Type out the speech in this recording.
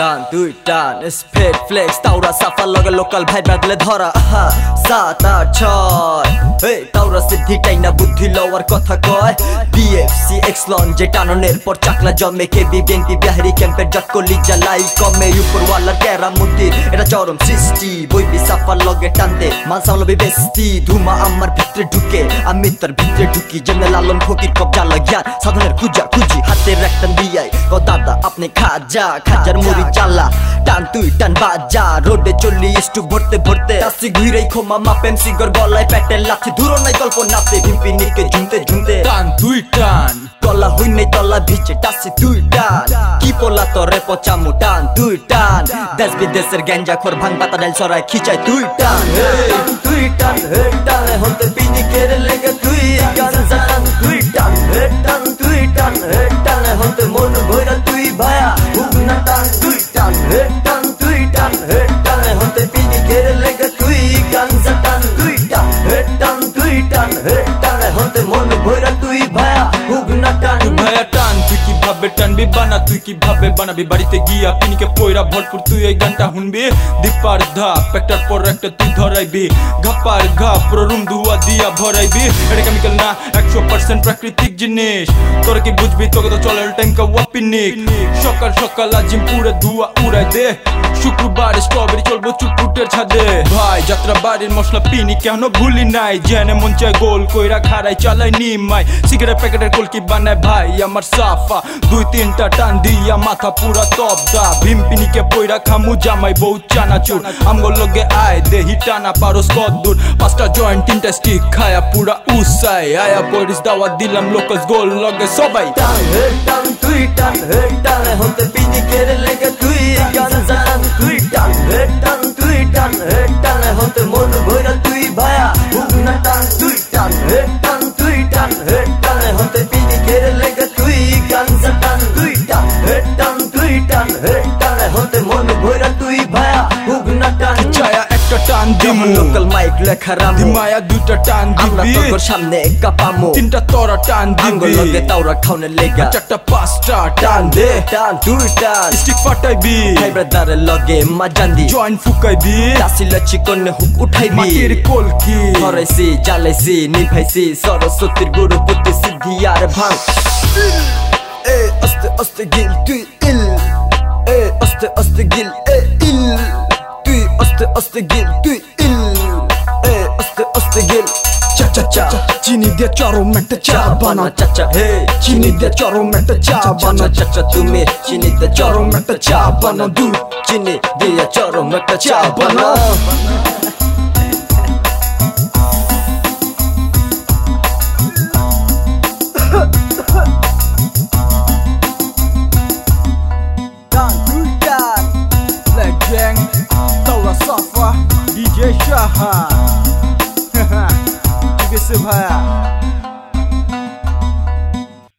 টান দুই টান স্পেড ফ্লেক্স তাওরা সাফা লগে লোকাল ভাই বাগলে ধরা আহা, সাত আট ছয়। তাওরা সিদ্ধি টাইনা বুদ্ধি লওয়ার কথা কয়। বিএফসি এক্সলন যে টাননের পর চাকলা জমে কে বিএনপি বিহারি ক্যাম্পের জটকলি জ্বালাই কমে, উপরওয়ালার কেরা মুদির, এটা চরম সৃষ্টি। বইবি সাফার লগে টানতে মাল সামলাবি বেস্তি। ধুমা আমার ভিতরে ঢুকে, আমি তার ভিতরে ঢুকি যেমন লালন ফকির কবজা লাগিয়ার সাধনের খুঁজা খুঁজি, হাতের একটা দিয়াই ও দাদা, আপনি খাজা, খাজার মুড়ি চালা টান তুই টান বাজা। রোডে চললি ইস্টু ভরতে ভরতে আসি ঘুরেই খোমা মাপেম সিগর গলায় প্যাটে লাথি ধুরো নাই গল্প নাতে ভিম্পি নিকে ঝুমতে ঝুমতে। টান দুই টান। তলা হই নাই তলা ভিজে টাসি দুই টান। কি পোলা তরে পচামু টান দুই টান। দেশ বিদেশের গ্যাঞ্জা খোর ভাঙ পাতা ডাল সরাই খিচাই তুই টান। দুই টান হে টান হতে পিনি কেড়ে লেগে টানবি বানা, তুই কীভাবে বানাবি? বাড়িতে গিয়া পিনিকে পয়রা ভরপুর, তুই এই গানটা শুনবি? দীপার ধাপ, একটার পর একটা তুই ধরাইবি। ঘাপার ঘাপ, পুরো রুম ধুয়া দিয়া ভরাইবি। এটা কেমিক্যাল না, একশো পার্সেন্ট প্রাকৃতিক জিনিস। তোরা কি বুঝবি? তোকে তো চলে টাইম কা ওয়াপিনিক সকাল সকাল আজিম পুরে ধুয়া উড়াই দে। শুক্রবার স্ট্রবেরি চলবো চুটপুটের ছাদে। ভাই যাত্রা বাড়ির মশলা পিনি কেন ভুলি নাই? জেনে মন চায় গোল কইরা খাড়াই চালাই নিমাই সিগারেট প্যাকেটের কলকি বানায় ভাই? আমার সাফা, দুই তিনটা টান দিয়া মাথা পুরা তবদা। ভিমপিনিকে পইরা খামু জামাই বউ চানাচুর। আমগো লগে আয় দেহি টানা পারস কদ্দুর। পাঁচটা জয়েন্ট তিনটা স্টিক খায়া পুরা উসাই। আয়া পরিস দাওয়াত দিলাম লোকস গোল লগে সবাই। টান, হে টান, তুই টান, হে টান হতে পিনি কেড়ে টান হে টান হতে মন ভৈরা তুই ভায়া হুগনা টান চায়া একটা টান দিমু। লোকাল মাইক লেখা রামু। দিমায়া দুইটা টান আমরা তোর সামনে কাপামু তিনটা তোরা টান আঙ্গ দিবি লগে তাওরা খাওনে লেগা। চারটা পাঁচটা টান টান দে দে টান তুই টান স্টিক ফাটাইবি। ভাই ব্রাদারের লগে মাজান্দি। জয়েন্ট ফুকাইবি। চাষিল চিকন হুক উঠাইবি। মাটির কলকি ধরাইছি জ্বালাইছি নিভাইছি। সরস্বতীর গুরুপতি সিদ্ধি আর ভাঙ। এ আস্তে আস্তে গিল তুই। ইল এ আস্তে আস্তে গিল এ ইল তুই আস্তে আস্তে গিল তুই ইল এ আস্তে আস্তে গিল চা চা চা চিনি দিয়ে চরম একটা চা বানা চাচা হে চিনি দিয়ে চরম একটা চা বানা চাচা তুমি চিনি দে চরম একটা চা বানা দুধ চিনি দিয়ে চরম একটা চা বানা Black Gang Taura Safa DJ हा किस भाया